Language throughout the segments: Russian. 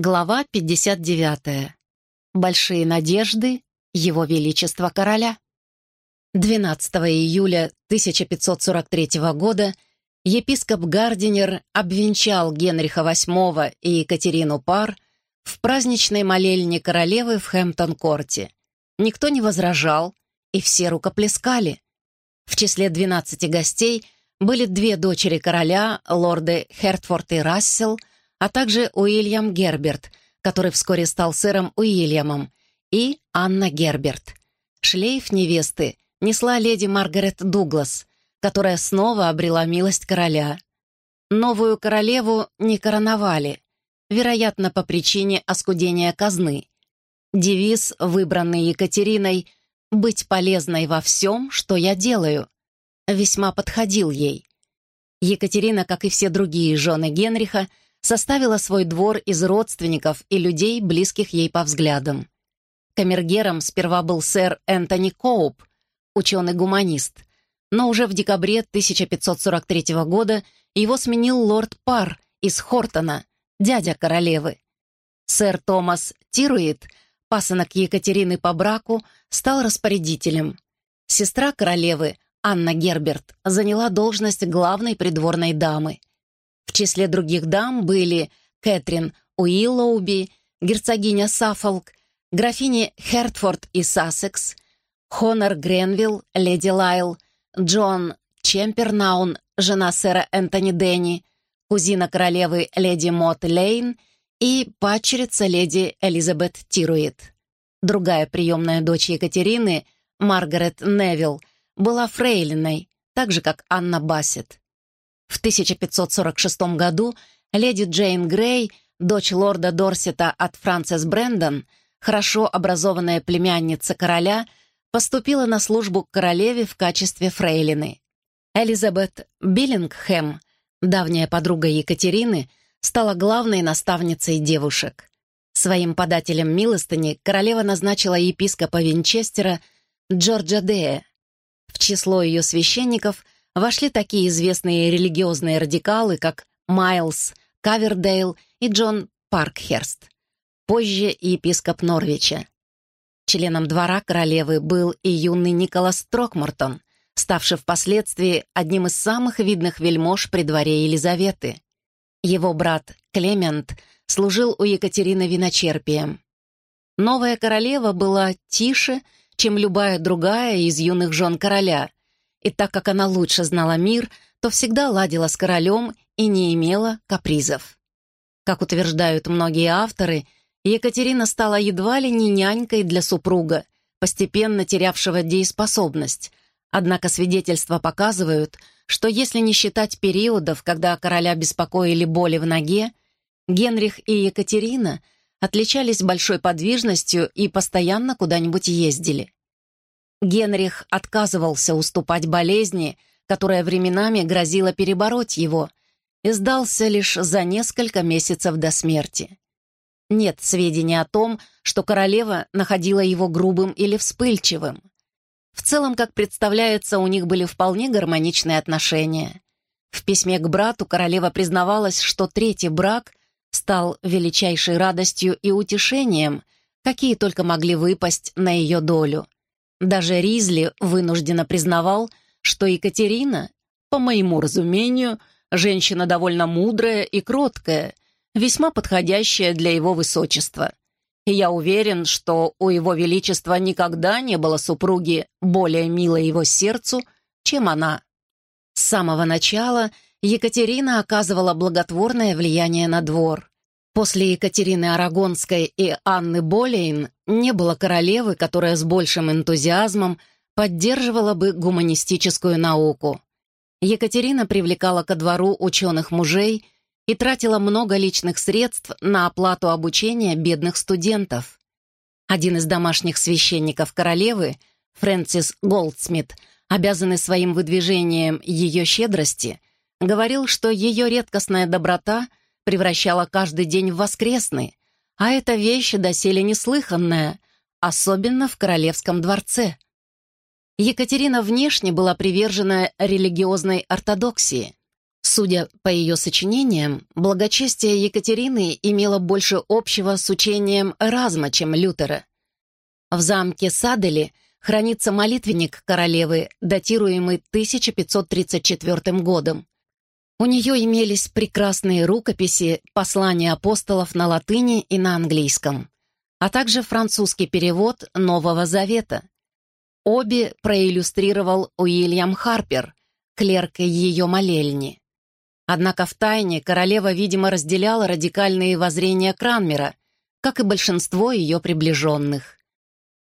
Глава 59. Большие надежды Его Величества Короля. 12 июля 1543 года епископ Гардинер обвенчал Генриха VIII и Екатерину Пар в праздничной молельне королевы в Хэмптон-корте. Никто не возражал, и все рукоплескали. В числе 12 гостей были две дочери короля, лорды Хертфорд и Рассел – а также Уильям Герберт, который вскоре стал сэром Уильямом, и Анна Герберт. Шлейф невесты несла леди Маргарет Дуглас, которая снова обрела милость короля. Новую королеву не короновали, вероятно, по причине оскудения казны. Девиз, выбранный Екатериной «Быть полезной во всем, что я делаю», весьма подходил ей. Екатерина, как и все другие жены Генриха, составила свой двор из родственников и людей, близких ей по взглядам. Камергером сперва был сэр Энтони Коуп, ученый-гуманист, но уже в декабре 1543 года его сменил лорд Пар из Хортона, дядя королевы. Сэр Томас Тируит, пасынок Екатерины по браку, стал распорядителем. Сестра королевы, Анна Герберт, заняла должность главной придворной дамы. В числе других дам были Кэтрин Уиллоуби, герцогиня Саффолк, графини Хертфорд и Сассекс, Хонор Гренвилл, леди Лайл, Джон Чемпернаун, жена сэра Энтони Денни, кузина королевы леди Мот Лейн и падчерица леди Элизабет Тируит. Другая приемная дочь Екатерины, Маргарет Невилл, была фрейлиной, так же, как Анна Бассет. В 1546 году леди Джейн Грей, дочь лорда Дорсета от Франсис Брэндон, хорошо образованная племянница короля, поступила на службу к королеве в качестве фрейлины. Элизабет Биллингхэм, давняя подруга Екатерины, стала главной наставницей девушек. Своим подателем милостыни королева назначила епископа Винчестера Джорджа Дея. В число ее священников – вошли такие известные религиозные радикалы, как Майлз Кавердейл и Джон Паркхерст, позже епископ Норвича. Членом двора королевы был и юный Николас Трокмортон, ставший впоследствии одним из самых видных вельмож при дворе Елизаветы. Его брат Клемент служил у Екатерины виночерпием. Новая королева была тише, чем любая другая из юных жен короля, и так как она лучше знала мир, то всегда ладила с королем и не имела капризов. Как утверждают многие авторы, Екатерина стала едва ли не нянькой для супруга, постепенно терявшего дееспособность. Однако свидетельства показывают, что если не считать периодов, когда короля беспокоили боли в ноге, Генрих и Екатерина отличались большой подвижностью и постоянно куда-нибудь ездили. Генрих отказывался уступать болезни, которая временами грозила перебороть его, и сдался лишь за несколько месяцев до смерти. Нет сведений о том, что королева находила его грубым или вспыльчивым. В целом, как представляется, у них были вполне гармоничные отношения. В письме к брату королева признавалась, что третий брак стал величайшей радостью и утешением, какие только могли выпасть на ее долю — даже Ризли вынужденно признавал, что Екатерина, по моему разумению, женщина довольно мудрая и кроткая, весьма подходящая для его высочества. И я уверен, что у его величества никогда не было супруги более милой его сердцу, чем она. С самого начала Екатерина оказывала благотворное влияние на двор. После Екатерины Арагонской и Анны Болейн не было королевы, которая с большим энтузиазмом поддерживала бы гуманистическую науку. Екатерина привлекала ко двору ученых мужей и тратила много личных средств на оплату обучения бедных студентов. Один из домашних священников королевы, Фрэнсис Голдсмит, обязанный своим выдвижением ее щедрости, говорил, что ее редкостная доброта — превращала каждый день в воскресный, а эта вещь доселе неслыханная, особенно в королевском дворце. Екатерина внешне была привержена религиозной ортодоксии. Судя по ее сочинениям, благочестие Екатерины имело больше общего с учением Эразма, чем Лютера. В замке Садели хранится молитвенник королевы, датируемый 1534 годом. У нее имелись прекрасные рукописи послания апостолов на латыни и на английском, а также французский перевод Нового Завета. Обе проиллюстрировал Уильям Харпер, клерк ее молельни. Однако в тайне королева, видимо, разделяла радикальные воззрения Кранмера, как и большинство ее приближенных.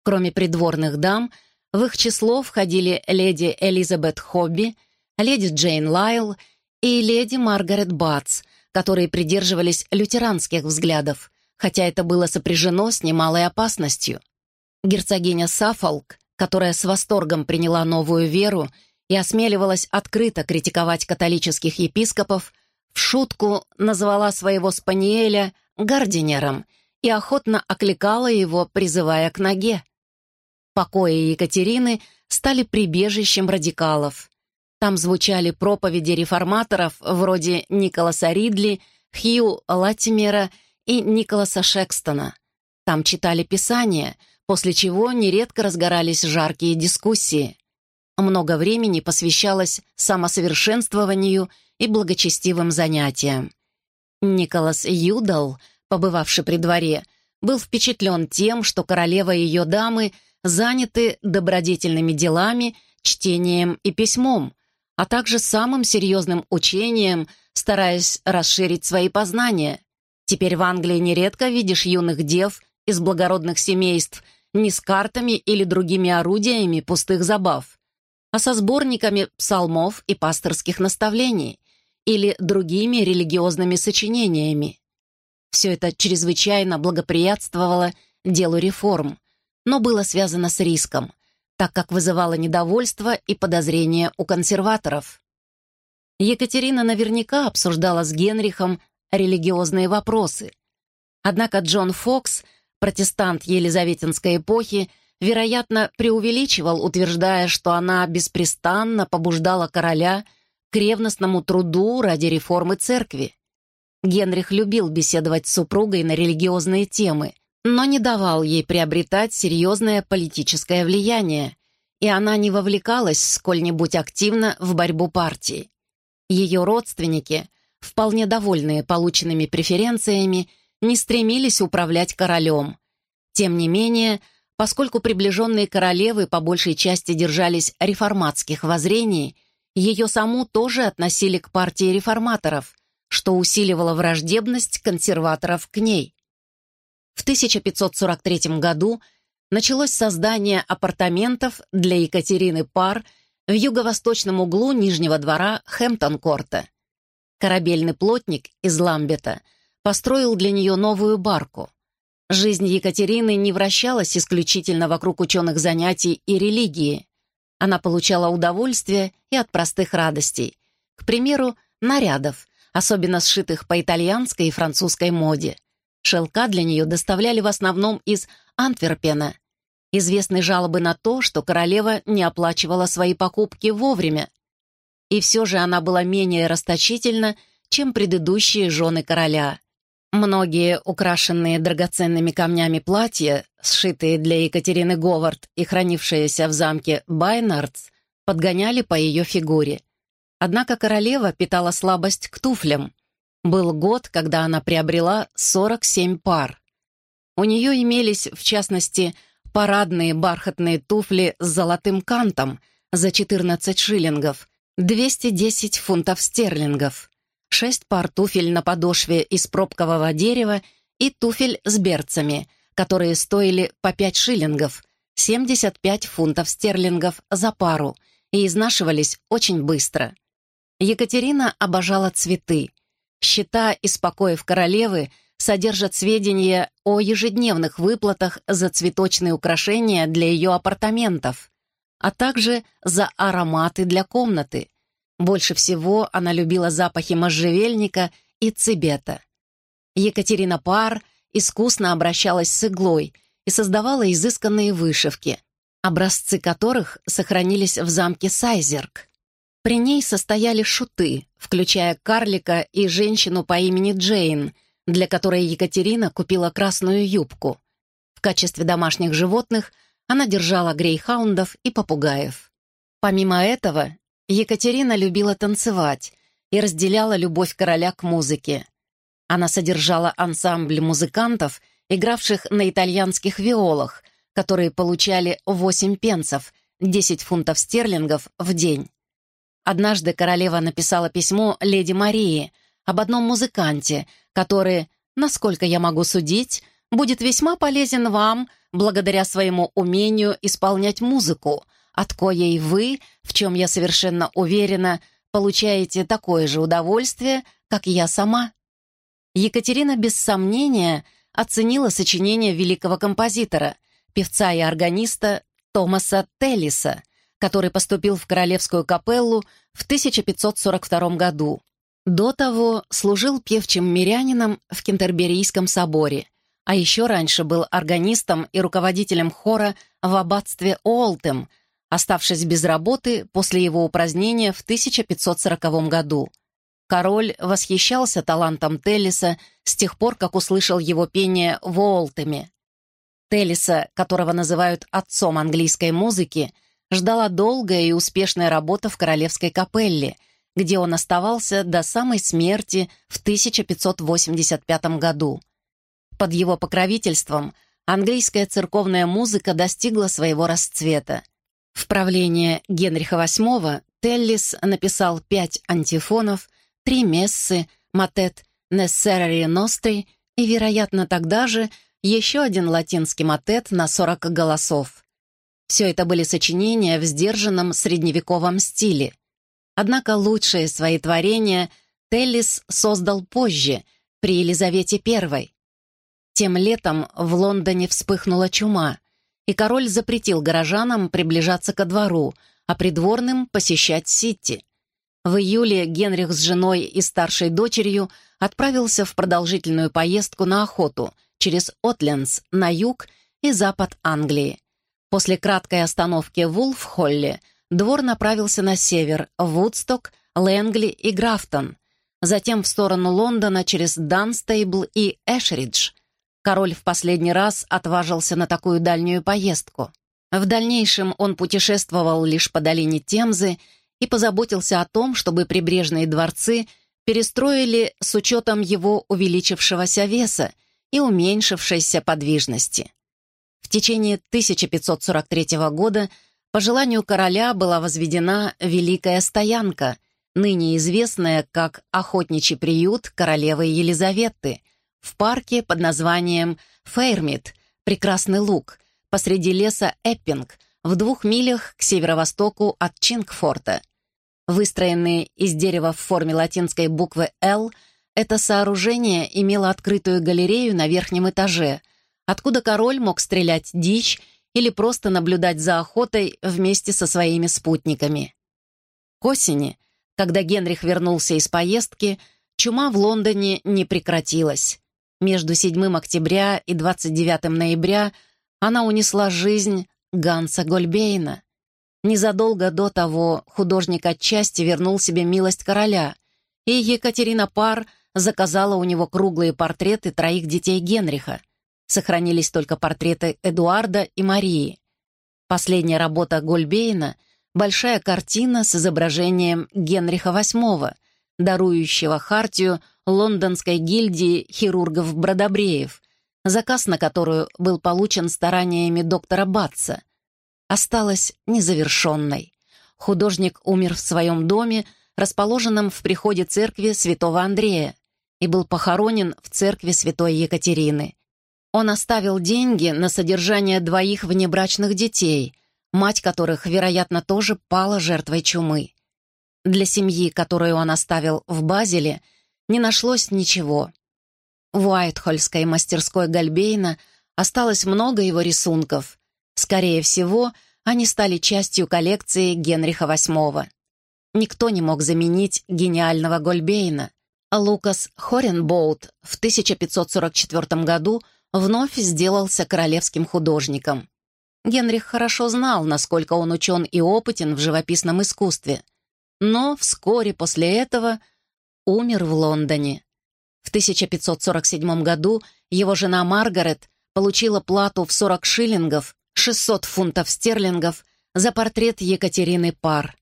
Кроме придворных дам, в их число входили леди Элизабет Хобби, леди Джейн Лайл и леди Маргарет Батс, которые придерживались лютеранских взглядов, хотя это было сопряжено с немалой опасностью. Герцогиня Саффолк, которая с восторгом приняла новую веру и осмеливалась открыто критиковать католических епископов, в шутку назвала своего спаниеля гардинером и охотно окликала его, призывая к ноге. Покои Екатерины стали прибежищем радикалов. Там звучали проповеди реформаторов вроде Николаса Ридли, Хью Латимера и Николаса Шекстона. Там читали Писания, после чего нередко разгорались жаркие дискуссии. Много времени посвящалось самосовершенствованию и благочестивым занятиям. Николас Юдал, побывавший при дворе, был впечатлен тем, что королева и ее дамы заняты добродетельными делами, чтением и письмом, а также самым серьезным учением, стараясь расширить свои познания. Теперь в Англии нередко видишь юных дев из благородных семейств не с картами или другими орудиями пустых забав, а со сборниками псалмов и пасторских наставлений или другими религиозными сочинениями. Все это чрезвычайно благоприятствовало делу реформ, но было связано с риском, так как вызывало недовольство и подозрения у консерваторов. Екатерина наверняка обсуждала с Генрихом религиозные вопросы. Однако Джон Фокс, протестант Елизаветинской эпохи, вероятно, преувеличивал, утверждая, что она беспрестанно побуждала короля к ревностному труду ради реформы церкви. Генрих любил беседовать с супругой на религиозные темы, но не давал ей приобретать серьезное политическое влияние, и она не вовлекалась сколь-нибудь активно в борьбу партии. Ее родственники, вполне довольные полученными преференциями, не стремились управлять королем. Тем не менее, Поскольку приближенные королевы по большей части держались реформатских воззрений, ее саму тоже относили к партии реформаторов, что усиливало враждебность консерваторов к ней. В 1543 году началось создание апартаментов для Екатерины Пар в юго-восточном углу Нижнего двора Хэмптон-корта. Корабельный плотник из Ламбета построил для нее новую барку. Жизнь Екатерины не вращалась исключительно вокруг ученых занятий и религии. Она получала удовольствие и от простых радостей. К примеру, нарядов, особенно сшитых по итальянской и французской моде. Шелка для нее доставляли в основном из Антверпена. Известны жалобы на то, что королева не оплачивала свои покупки вовремя. И все же она была менее расточительна, чем предыдущие жены короля – Многие украшенные драгоценными камнями платья, сшитые для Екатерины Говард и хранившиеся в замке Байнардс, подгоняли по ее фигуре. Однако королева питала слабость к туфлям. Был год, когда она приобрела 47 пар. У нее имелись, в частности, парадные бархатные туфли с золотым кантом за 14 шиллингов, 210 фунтов стерлингов шесть пар туфель на подошве из пробкового дерева и туфель с берцами, которые стоили по 5 шиллингов, 75 фунтов стерлингов за пару и изнашивались очень быстро. Екатерина обожала цветы. Счета из покоев королевы содержат сведения о ежедневных выплатах за цветочные украшения для ее апартаментов, а также за ароматы для комнаты — больше всего она любила запахи можжевельника и цибета. Екатерина Пар искусно обращалась с иглой и создавала изысканные вышивки, образцы которых сохранились в замке Сайзерк. При ней состояли шуты, включая карлика и женщину по имени Джейн, для которой Екатерина купила красную юбку. В качестве домашних животных она держала грейхаундов и попугаев. Помимо этого, Екатерина любила танцевать и разделяла любовь короля к музыке. Она содержала ансамбль музыкантов, игравших на итальянских виолах, которые получали 8 пенсов, 10 фунтов стерлингов в день. Однажды королева написала письмо леди Марии об одном музыканте, который, насколько я могу судить, будет весьма полезен вам благодаря своему умению исполнять музыку, от коей вы, в чем я совершенно уверена, получаете такое же удовольствие, как я сама. Екатерина без сомнения оценила сочинение великого композитора, певца и органиста Томаса Теллиса, который поступил в Королевскую капеллу в 1542 году. До того служил певчим мирянином в Кентерберийском соборе, а еще раньше был органистом и руководителем хора в аббатстве Уолтем, оставшись без работы после его упразднения в 1540 году. Король восхищался талантом Теллиса с тех пор, как услышал его пение в Уолтеме. Теллиса, которого называют отцом английской музыки, ждала долгая и успешная работа в Королевской капелле, где он оставался до самой смерти в 1585 году. Под его покровительством английская церковная музыка достигла своего расцвета. В правление Генриха VIII Теллис написал пять антифонов, три мессы, матет «Necessary Nostri» и, вероятно, тогда же еще один латинский матет на 40 голосов. Все это были сочинения в сдержанном средневековом стиле. Однако лучшие свои творения Теллис создал позже, при Елизавете I. Тем летом в Лондоне вспыхнула чума, и король запретил горожанам приближаться ко двору, а придворным посещать Сити. В июле Генрих с женой и старшей дочерью отправился в продолжительную поездку на охоту через Отлендс на юг и запад Англии. После краткой остановки в Вулфхолле двор направился на север, в Вудсток, Лэнгли и Графтон, затем в сторону Лондона через Данстейбл и Эшридж. Король в последний раз отважился на такую дальнюю поездку. В дальнейшем он путешествовал лишь по долине Темзы и позаботился о том, чтобы прибрежные дворцы перестроили с учетом его увеличившегося веса и уменьшившейся подвижности. Течение 1543 года по желанию короля была возведена Великая Стоянка, ныне известная как Охотничий приют королевы Елизаветы, в парке под названием Фейрмит, Прекрасный луг, посреди леса Эппинг, в двух милях к северо-востоку от Чингфорта. Выстроенные из дерева в форме латинской буквы «Л», это сооружение имело открытую галерею на верхнем этаже, откуда король мог стрелять дичь или просто наблюдать за охотой вместе со своими спутниками. К осени, когда Генрих вернулся из поездки, чума в Лондоне не прекратилась. Между 7 октября и 29 ноября она унесла жизнь Ганса Гольбейна. Незадолго до того художник отчасти вернул себе милость короля, и Екатерина Пар заказала у него круглые портреты троих детей Генриха, Сохранились только портреты Эдуарда и Марии. Последняя работа Гольбейна — большая картина с изображением Генриха VIII, дарующего хартию Лондонской гильдии хирургов-бродобреев, заказ на которую был получен стараниями доктора Батца. Осталась незавершенной. Художник умер в своем доме, расположенном в приходе церкви святого Андрея, и был похоронен в церкви святой Екатерины. Он оставил деньги на содержание двоих внебрачных детей, мать которых, вероятно, тоже пала жертвой чумы. Для семьи, которую он оставил в Базеле, не нашлось ничего. В Уайтхольской мастерской Гальбейна осталось много его рисунков. Скорее всего, они стали частью коллекции Генриха VIII. Никто не мог заменить гениального Гольбейна. Лукас Хоренбоут в 1544 году – вновь сделался королевским художником. Генрих хорошо знал, насколько он учен и опытен в живописном искусстве. но вскоре после этого умер в Лондоне. В 1547 году его жена Маргарет получила плату в 40 шиллингов, 600 фунтов стерлингов, за портрет Екатерины Пар.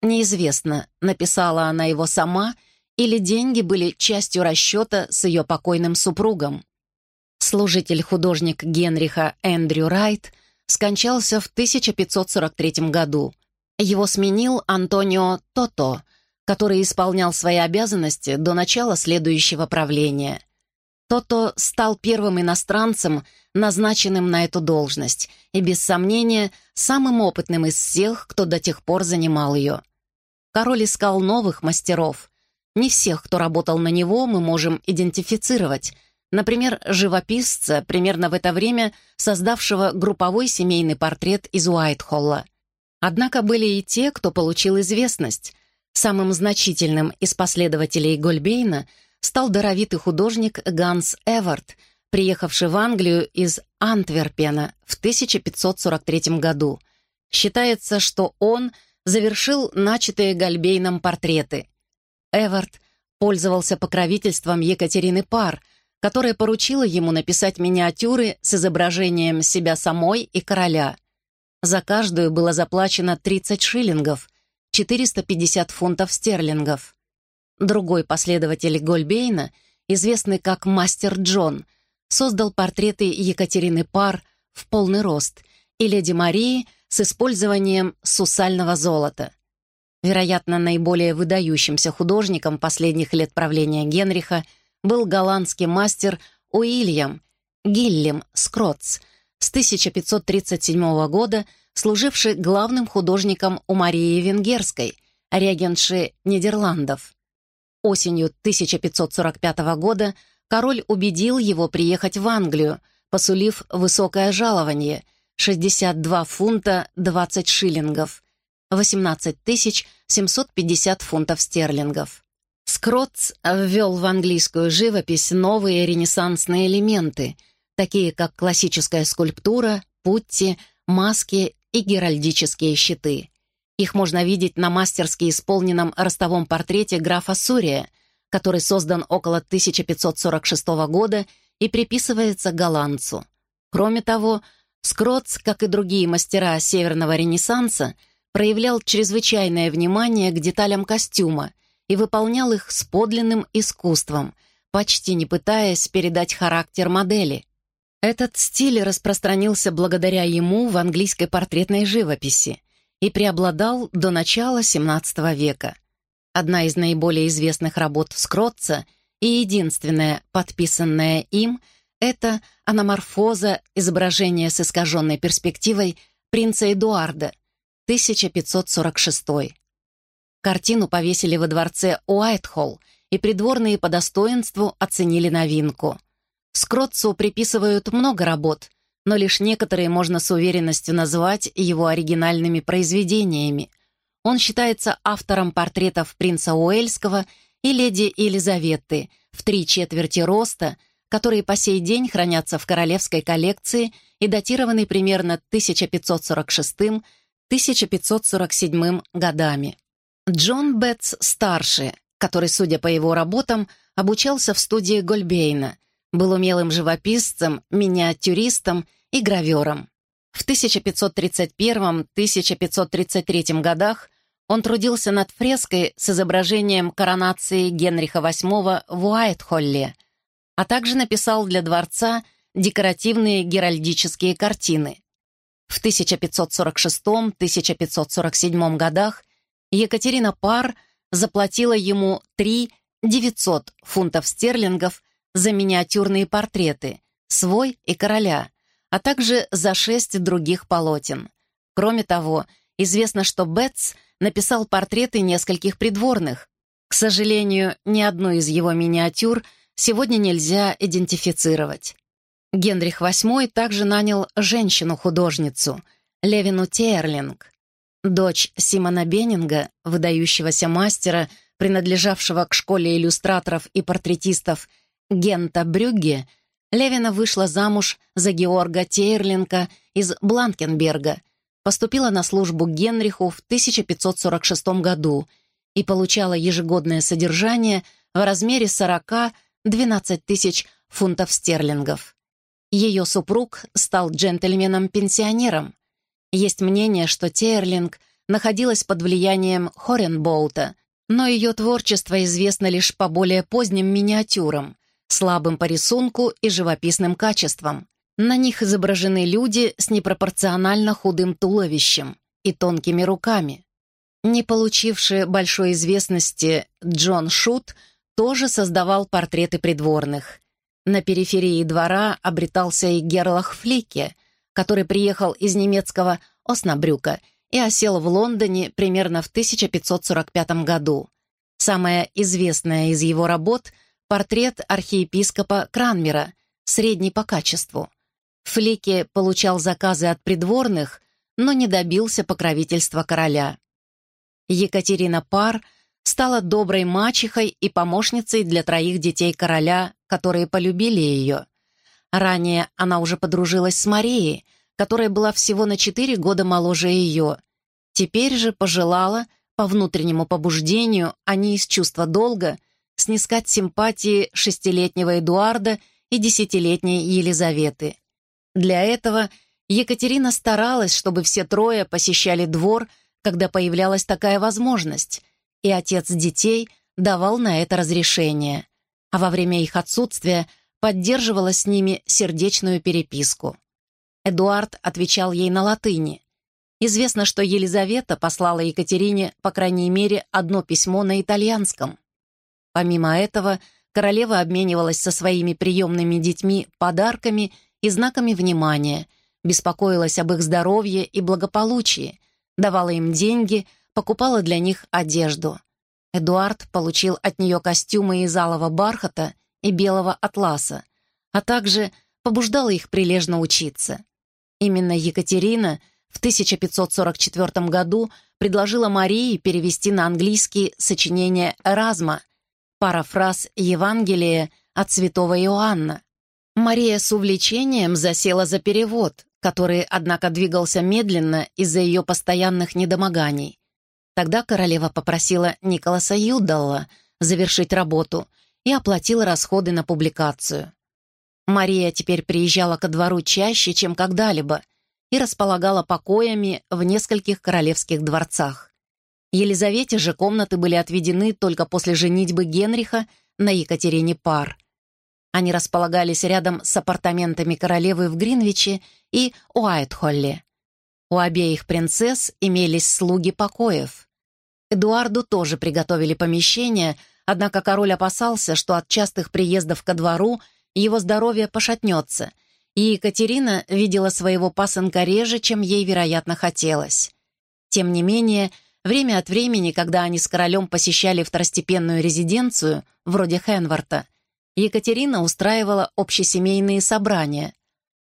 Неизвестно, написала она его сама или деньги были частью расчета с ее покойным супругом. Служитель-художник Генриха Эндрю Райт скончался в 1543 году. Его сменил Антонио Тото, который исполнял свои обязанности до начала следующего правления. Тото стал первым иностранцем, назначенным на эту должность, и, без сомнения, самым опытным из всех, кто до тех пор занимал ее. Король искал новых мастеров. Не всех, кто работал на него, мы можем идентифицировать. Например, живописца, примерно в это время создавшего групповой семейный портрет из Уайтхолла. Однако были и те, кто получил известность. Самым значительным из последователей Гольбейна стал даровитый художник Ганс Эвард, приехавший в Англию из Антверпена в 1543 году. Считается, что он завершил начатые Гольбейном портреты. Эвард пользовался покровительством Екатерины Пар, которая поручила ему написать миниатюры с изображением себя самой и короля. За каждую было заплачено 30 шиллингов, 450 фунтов стерлингов. Другой последователь Гольбейна, известный как Мастер Джон, создал портреты Екатерины Пар в полный рост и Леди Марии с использованием сусального золота. Вероятно, наиболее выдающимся художником последних лет правления Генриха был голландский мастер Уильям Гиллем Скротц с 1537 года, служивший главным художником у Марии Венгерской, регенши Нидерландов. Осенью 1545 года король убедил его приехать в Англию, посулив высокое жалование — 62 фунта 20 шиллингов, 18 750 фунтов стерлингов. Скротц ввел в английскую живопись новые ренессансные элементы, такие как классическая скульптура, путти, маски и геральдические щиты. Их можно видеть на мастерски исполненном ростовом портрете графа Сурия, который создан около 1546 года и приписывается голландцу. Кроме того, Скротц, как и другие мастера Северного Ренессанса, проявлял чрезвычайное внимание к деталям костюма и выполнял их с подлинным искусством, почти не пытаясь передать характер модели. Этот стиль распространился благодаря ему в английской портретной живописи и преобладал до начала XVII века. Одна из наиболее известных работ Скротца и единственная, подписанная им, это аноморфоза изображения с искаженной перспективой принца Эдуарда, 1546. Картину повесили во дворце Уайтхолл, и придворные по достоинству оценили новинку. Скротцу приписывают много работ, но лишь некоторые можно с уверенностью назвать его оригинальными произведениями. Он считается автором портретов принца Уэльского и леди Елизаветы в три четверти роста, которые по сей день хранятся в королевской коллекции и датированы примерно 1546-1547 годами. Джон Бетс-старший, который, судя по его работам, обучался в студии Гольбейна, был умелым живописцем, миниатюристом и гравером. В 1531-1533 годах он трудился над фреской с изображением коронации Генриха VIII в Уайтхолле, а также написал для дворца декоративные геральдические картины. В 1546-1547 годах Екатерина Пар заплатила ему 3 900 фунтов стерлингов за миниатюрные портреты, свой и короля, а также за шесть других полотен. Кроме того, известно, что Бетс написал портреты нескольких придворных. К сожалению, ни одну из его миниатюр сегодня нельзя идентифицировать. Генрих VIII также нанял женщину-художницу, Левину Терлинг. Дочь Симона Беннинга, выдающегося мастера, принадлежавшего к школе иллюстраторов и портретистов Гента Брюгге, Левина вышла замуж за Георга Тейрлинка из Бланкенберга, поступила на службу Генриху в 1546 году и получала ежегодное содержание в размере 40-12 тысяч фунтов стерлингов. Ее супруг стал джентльменом-пенсионером. Есть мнение, что Терлинг находилась под влиянием Хоренбоута, но ее творчество известно лишь по более поздним миниатюрам, слабым по рисунку и живописным качествам. На них изображены люди с непропорционально худым туловищем и тонкими руками. Не получивший большой известности Джон Шут тоже создавал портреты придворных. На периферии двора обретался и Герлах Флике, который приехал из немецкого Оснабрюка и осел в Лондоне примерно в 1545 году. Самая известная из его работ — портрет архиепископа Кранмера, средний по качеству. Флике получал заказы от придворных, но не добился покровительства короля. Екатерина Пар стала доброй мачехой и помощницей для троих детей короля, которые полюбили ее. Ранее она уже подружилась с Марией, которая была всего на четыре года моложе ее. Теперь же пожелала, по внутреннему побуждению, а не из чувства долга, снискать симпатии шестилетнего Эдуарда и десятилетней Елизаветы. Для этого Екатерина старалась, чтобы все трое посещали двор, когда появлялась такая возможность, и отец детей давал на это разрешение, а во время их отсутствия поддерживала с ними сердечную переписку. Эдуард отвечал ей на латыни. Известно, что Елизавета послала Екатерине, по крайней мере, одно письмо на итальянском. Помимо этого, королева обменивалась со своими приемными детьми подарками и знаками внимания, беспокоилась об их здоровье и благополучии, давала им деньги, покупала для них одежду. Эдуард получил от нее костюмы из алого бархата и белого атласа, а также побуждала их прилежно учиться. Именно Екатерина в 1544 году предложила Марии перевести на английский сочинение Эразма, парафраз Евангелия от святого Иоанна, Мария с увлечением засела за перевод, который, однако, двигался медленно из-за ее постоянных недомоганий. Тогда королева попросила Николаса Юдалла завершить работу и оплатила расходы на публикацию. Мария теперь приезжала ко двору чаще, чем когда-либо, и располагала покоями в нескольких королевских дворцах. Елизавете же комнаты были отведены только после женитьбы Генриха на Екатерине Пар. Они располагались рядом с апартаментами королевы в Гринвиче и Уайтхолле. У обеих принцесс имелись слуги покоев. Эдуарду тоже приготовили помещение, однако король опасался, что от частых приездов ко двору его здоровье пошатнется, и Екатерина видела своего пасынка реже, чем ей, вероятно, хотелось. Тем не менее, время от времени, когда они с королем посещали второстепенную резиденцию, вроде Хенварта, Екатерина устраивала общесемейные собрания,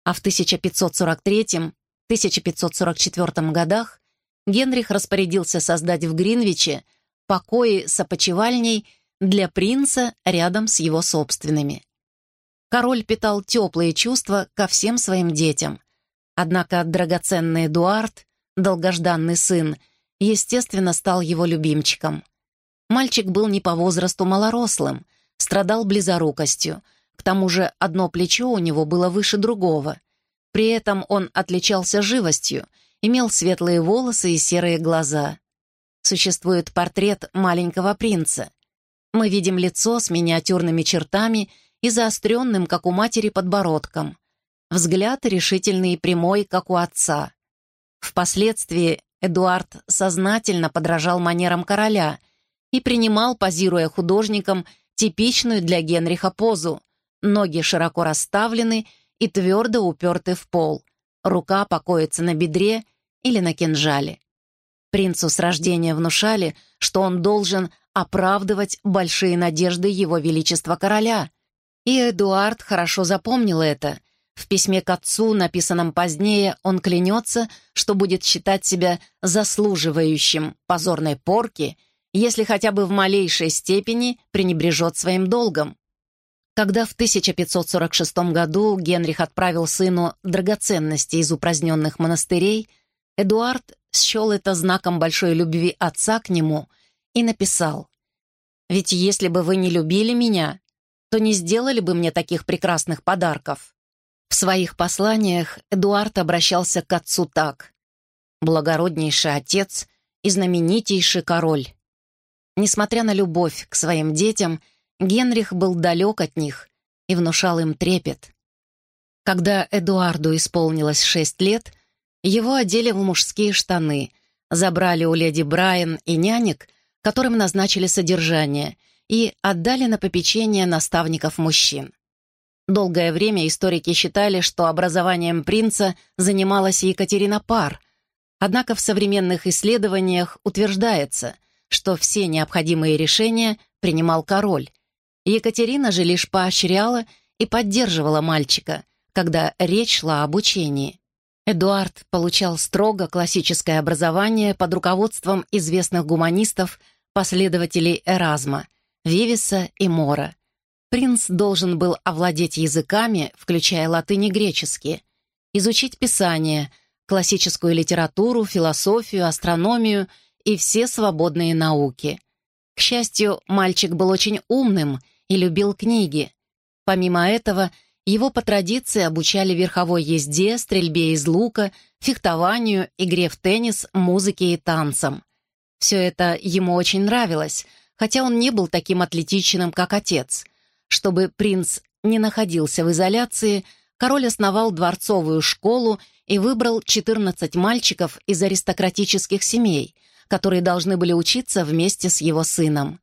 а в 1543-1544 годах Генрих распорядился создать в Гринвиче покои с опочивальней для принца рядом с его собственными. Король питал теплые чувства ко всем своим детям, однако драгоценный Эдуард, долгожданный сын, естественно, стал его любимчиком. Мальчик был не по возрасту малорослым — страдал близорукостью. К тому же одно плечо у него было выше другого. При этом он отличался живостью, имел светлые волосы и серые глаза. Существует портрет маленького принца. Мы видим лицо с миниатюрными чертами и заостренным, как у матери, подбородком. Взгляд решительный и прямой, как у отца. Впоследствии Эдуард сознательно подражал манерам короля и принимал, позируя художником, типичную для Генриха позу. Ноги широко расставлены и твердо уперты в пол. Рука покоится на бедре или на кинжале. Принцу с рождения внушали, что он должен оправдывать большие надежды его величества короля. И Эдуард хорошо запомнил это. В письме к отцу, написанном позднее, он клянется, что будет считать себя заслуживающим позорной порки — если хотя бы в малейшей степени пренебрежет своим долгом. Когда в 1546 году Генрих отправил сыну драгоценности из упраздненных монастырей, Эдуард счел это знаком большой любви отца к нему и написал. «Ведь если бы вы не любили меня, то не сделали бы мне таких прекрасных подарков». В своих посланиях Эдуард обращался к отцу так. «Благороднейший отец и знаменитейший король». Несмотря на любовь к своим детям, Генрих был далек от них и внушал им трепет. Когда Эдуарду исполнилось шесть лет, его одели в мужские штаны, забрали у леди Брайан и нянек, которым назначили содержание, и отдали на попечение наставников мужчин. Долгое время историки считали, что образованием принца занималась Екатерина Пар, однако в современных исследованиях утверждается, что все необходимые решения принимал король. Екатерина же лишь поощряла и поддерживала мальчика, когда речь шла об учении. Эдуард получал строго классическое образование под руководством известных гуманистов, последователей Эразма, Вивиса и Мора. Принц должен был овладеть языками, включая латынь и греческий, изучить писание, классическую литературу, философию, астрономию и все свободные науки. К счастью, мальчик был очень умным и любил книги. Помимо этого, его по традиции обучали верховой езде, стрельбе из лука, фехтованию, игре в теннис, музыке и танцам. Все это ему очень нравилось, хотя он не был таким атлетичным, как отец. Чтобы принц не находился в изоляции, король основал дворцовую школу и выбрал 14 мальчиков из аристократических семей, которые должны были учиться вместе с его сыном.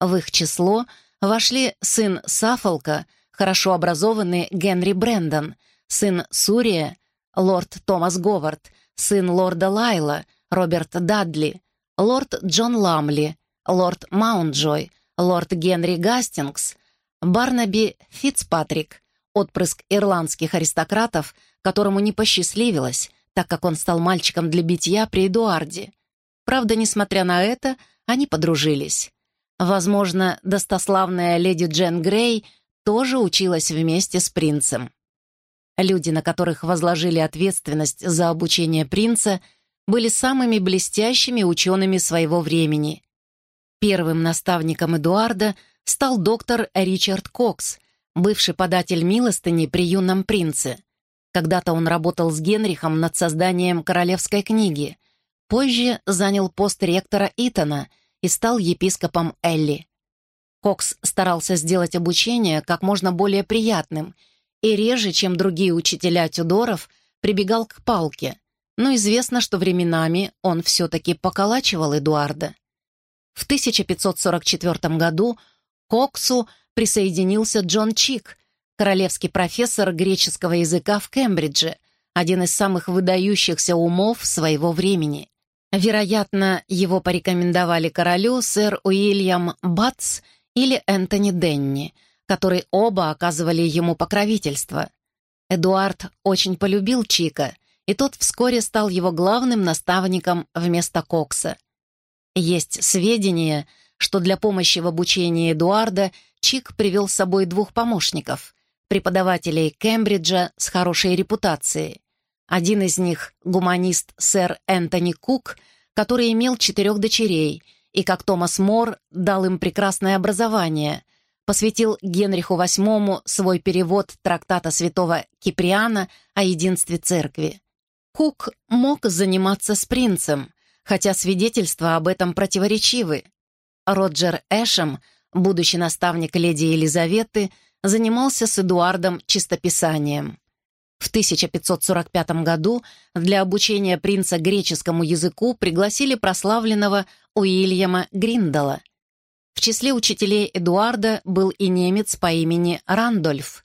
В их число вошли сын Сафолка — хорошо образованный Генри Брэндон, сын Сурия, лорд Томас Говард, сын лорда Лайла, Роберт Дадли, лорд Джон Ламли, лорд Маунтджой, лорд Генри Гастингс, Барнаби Фицпатрик, отпрыск ирландских аристократов, которому не посчастливилось, так как он стал мальчиком для битья при Эдуарде. Правда, несмотря на это, они подружились. Возможно, достославная леди Джен Грей тоже училась вместе с принцем. Люди, на которых возложили ответственность за обучение принца, были самыми блестящими учеными своего времени. Первым наставником Эдуарда стал доктор Ричард Кокс, бывший податель милостыни при юном принце. Когда-то он работал с Генрихом над созданием королевской книги. Позже занял пост ректора Итона и стал епископом Элли. Кокс старался сделать обучение как можно более приятным и реже, чем другие учителя Тюдоров, прибегал к палке, но известно, что временами он все-таки поколачивал Эдуарда. В 1544 году к Коксу присоединился Джон Чик, королевский профессор греческого языка в Кембридже, один из самых выдающихся умов своего времени. Вероятно, его порекомендовали королю сэр Уильям Батс – или Энтони Денни, которые оба оказывали ему покровительство. Эдуард очень полюбил Чика, и тот вскоре стал его главным наставником вместо Кокса. Есть сведения, что для помощи в обучении Эдуарда Чик привел с собой двух помощников, преподавателей Кембриджа с хорошей репутацией. Один из них — гуманист сэр Энтони Кук, который имел четырех дочерей — и как Томас Мор дал им прекрасное образование, посвятил Генриху VIII свой перевод трактата святого Киприана о единстве церкви. Кук мог заниматься с принцем, хотя свидетельства об этом противоречивы. Роджер Эшем, будущий наставник леди Елизаветы, занимался с Эдуардом чистописанием. В 1545 году для обучения принца греческому языку пригласили прославленного Уильяма Гриндала. В числе учителей Эдуарда был и немец по имени Рандольф.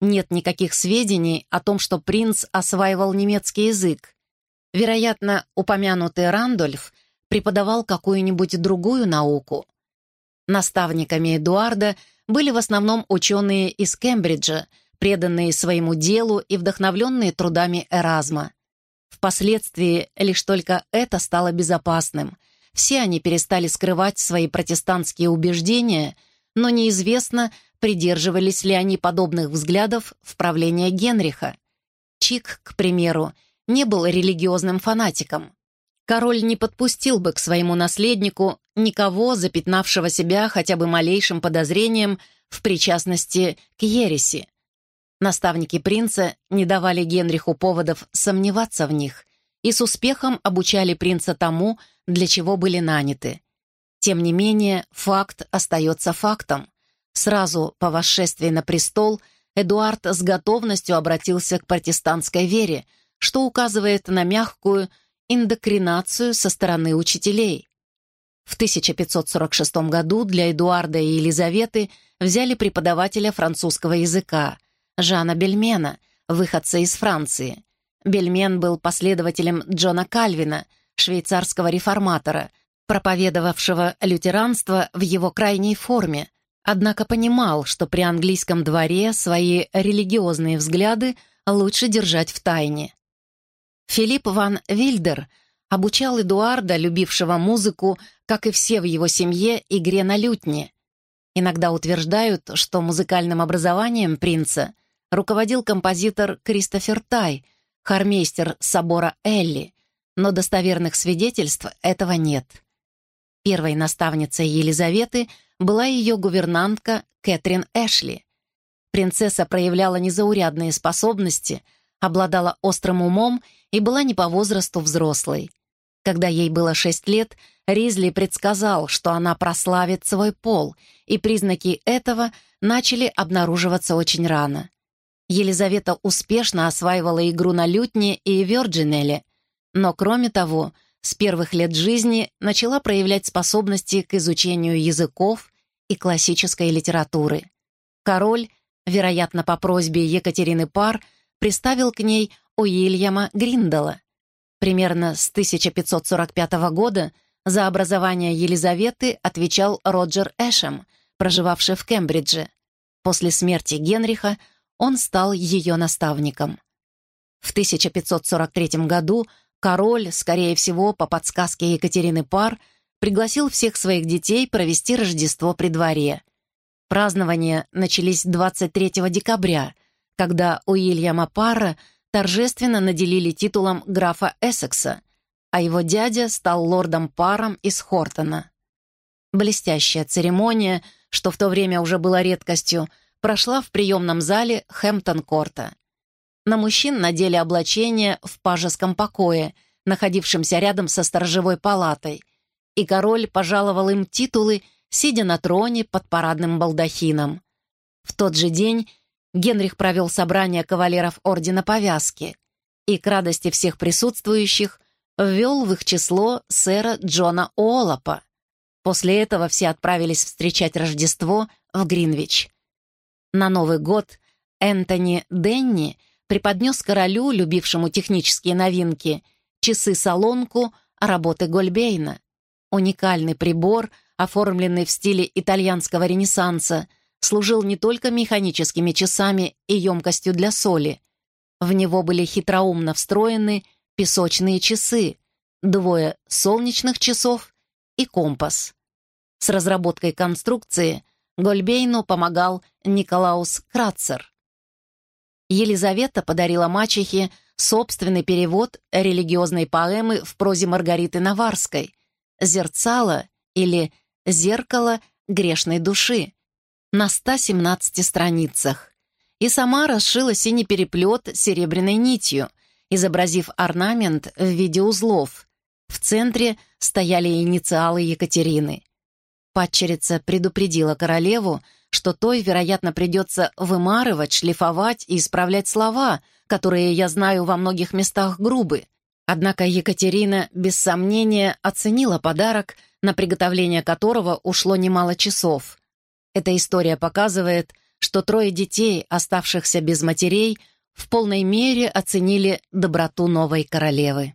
Нет никаких сведений о том, что принц осваивал немецкий язык. Вероятно, упомянутый Рандольф преподавал какую-нибудь другую науку. Наставниками Эдуарда были в основном ученые из Кембриджа, преданные своему делу и вдохновленные трудами Эразма. Впоследствии лишь только это стало безопасным. Все они перестали скрывать свои протестантские убеждения, но неизвестно, придерживались ли они подобных взглядов в правление Генриха. Чик, к примеру, не был религиозным фанатиком. Король не подпустил бы к своему наследнику никого, запятнавшего себя хотя бы малейшим подозрением в причастности к ереси. Наставники принца не давали Генриху поводов сомневаться в них и с успехом обучали принца тому, для чего были наняты. Тем не менее, факт остается фактом. Сразу по восшествии на престол Эдуард с готовностью обратился к протестантской вере, что указывает на мягкую индокринацию со стороны учителей. В 1546 году для Эдуарда и Елизаветы взяли преподавателя французского языка, Жана Бельмена, выходца из Франции. Бельмен был последователем Джона Кальвина, швейцарского реформатора, проповедовавшего лютеранство в его крайней форме, однако понимал, что при английском дворе свои религиозные взгляды лучше держать в тайне. Филипп ван Вильдер обучал Эдуарда, любившего музыку, как и все в его семье, игре на лютне. Иногда утверждают, что музыкальным образованием принца руководил композитор Кристофер Тай, хормейстер собора Элли, но достоверных свидетельств этого нет. Первой наставницей Елизаветы была ее гувернантка Кэтрин Эшли. Принцесса проявляла незаурядные способности, обладала острым умом и была не по возрасту взрослой. Когда ей было шесть лет, Ризли предсказал, что она прославит свой пол, и признаки этого начали обнаруживаться очень рано. Елизавета успешно осваивала игру на лютне и вёрджинеле, но, кроме того, с первых лет жизни начала проявлять способности к изучению языков и классической литературы. Король, вероятно, по просьбе Екатерины Пар, приставил к ней Уильяма Гриндала. Примерно с 1545 года за образование Елизаветы отвечал Роджер Эшем, проживавший в Кембридже. После смерти Генриха он стал ее наставником. В 1543 году король, скорее всего, по подсказке Екатерины Пар, пригласил всех своих детей провести Рождество при дворе. Празднования начались 23 декабря, когда Уильяма Парра торжественно наделили титулом графа Эссекса, а его дядя стал лордом Паром из Хортона. Блестящая церемония, что в то время уже была редкостью, прошла в приемном зале Хэмптон-Корта. На мужчин надели облачение в пажеском покое, находившемся рядом со сторожевой палатой, и король пожаловал им титулы, сидя на троне под парадным балдахином. В тот же день Генрих провел собрание кавалеров Ордена Повязки и, к радости всех присутствующих, ввел в их число сэра Джона Уоллопа. После этого все отправились встречать Рождество в Гринвич. На Новый год Энтони Денни преподнес королю, любившему технические новинки, часы-солонку работы Гольбейна. Уникальный прибор, оформленный в стиле итальянского ренессанса, служил не только механическими часами и емкостью для соли. В него были хитроумно встроены песочные часы, двое солнечных часов и компас. С разработкой конструкции Гольбейну помогал Николаус Кратцер. Елизавета подарила мачехе собственный перевод религиозной поэмы в прозе Маргариты Наварской «Зерцало» или «Зеркало грешной души», на 117 страницах, и сама расшила синий переплет серебряной нитью, изобразив орнамент в виде узлов. В центре стояли инициалы Екатерины. Падчерица предупредила королеву, что той, вероятно, придется вымарывать, шлифовать и исправлять слова, которые, я знаю, во многих местах грубы. Однако Екатерина, без сомнения, оценила подарок, на приготовление которого ушло немало часов. Эта история показывает, что трое детей, оставшихся без матерей, в полной мере оценили доброту новой королевы.